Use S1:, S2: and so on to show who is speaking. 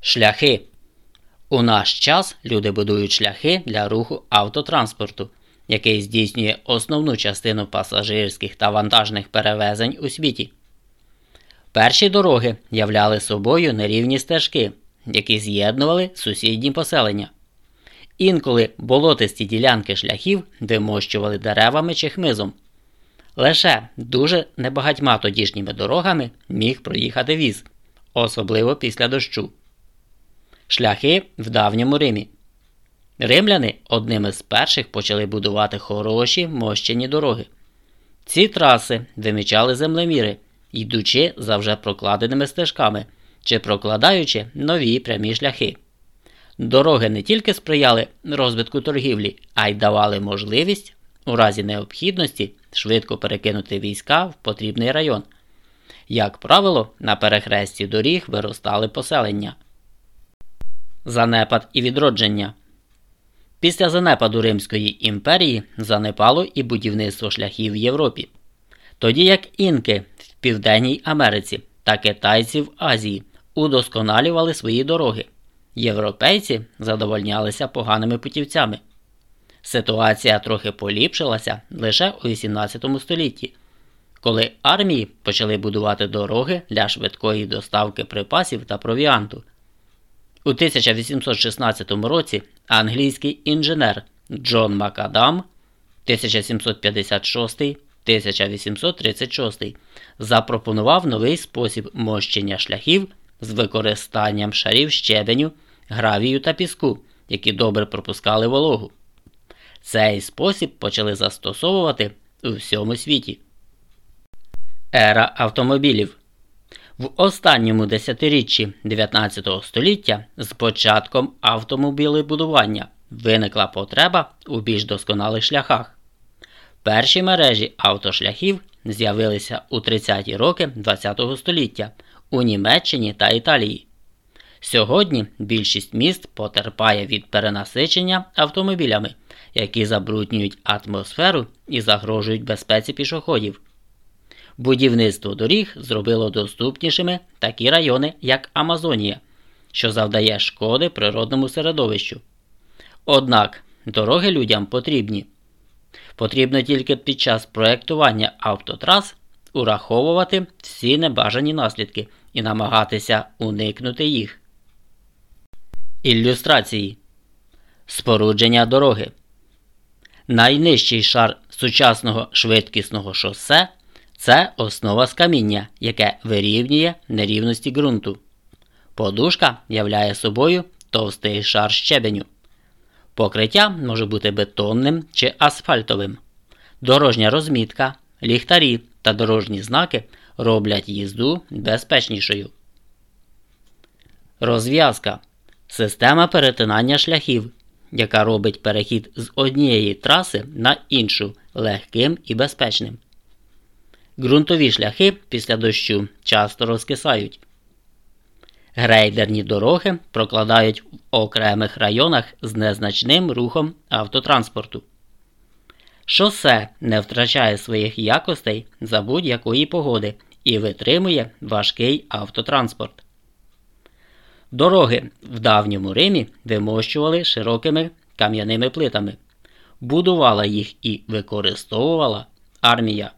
S1: Шляхи. У наш час люди будують шляхи для руху автотранспорту, який здійснює основну частину пасажирських та вантажних перевезень у світі. Перші дороги являли собою нерівні стежки, які з'єднували сусідні поселення. Інколи болотисті ділянки шляхів вимощували деревами чи хмизом. Лише дуже небагатьма тодішніми дорогами міг проїхати віз, особливо після дощу. Шляхи в давньому Римі. Римляни одними з перших почали будувати хороші мощені дороги. Ці траси вимічали землеміри, йдучи за вже прокладеними стежками чи прокладаючи нові прямі шляхи. Дороги не тільки сприяли розвитку торгівлі, а й давали можливість у разі необхідності швидко перекинути війська в потрібний район. Як правило, на перехресті доріг виростали поселення. Занепад і відродження. Після занепаду Римської імперії занепало і будівництво шляхів в Європі. Тоді як інки в Південній Америці та китайці в Азії удосконалювали свої дороги. Європейці задовольнялися поганими путівцями. Ситуація трохи поліпшилася лише у 18 столітті, коли армії почали будувати дороги для швидкої доставки припасів та провіанту. У 1816 році англійський інженер Джон Макадам 1756-1836 запропонував новий спосіб мощення шляхів з використанням шарів щебеню, гравію та піску, які добре пропускали вологу. Цей спосіб почали застосовувати у всьому світі. Ера автомобілів в останньому десятиріччі 19 століття з початком автомобілебудування виникла потреба у більш досконалих шляхах. Перші мережі автошляхів з'явилися у 30-ті роки ХХ століття у Німеччині та Італії. Сьогодні більшість міст потерпає від перенасичення автомобілями, які забруднюють атмосферу і загрожують безпеці пішоходів. Будівництво доріг зробило доступнішими такі райони, як Амазонія, що завдає шкоди природному середовищу. Однак дороги людям потрібні. Потрібно тільки під час проєктування автотрас ураховувати всі небажані наслідки і намагатися уникнути їх. Ілюстрації Спорудження дороги. Найнижчий шар сучасного швидкісного шосе це основа з каміння, яке вирівнює нерівності ґрунту. Подушка являє собою товстий шар щебеню. Покриття може бути бетонним чи асфальтовим. Дорожня розмітка, ліхтарі та дорожні знаки роблять їзду безпечнішою. Розв'язка система перетинання шляхів, яка робить перехід з однієї траси на іншу легким і безпечним. Ґрунтові шляхи після дощу часто розкисають. Грейдерні дороги прокладають в окремих районах з незначним рухом автотранспорту. Шосе не втрачає своїх якостей за будь-якої погоди і витримує важкий автотранспорт. Дороги в давньому Римі вимощували широкими кам'яними плитами, будувала їх і використовувала армія.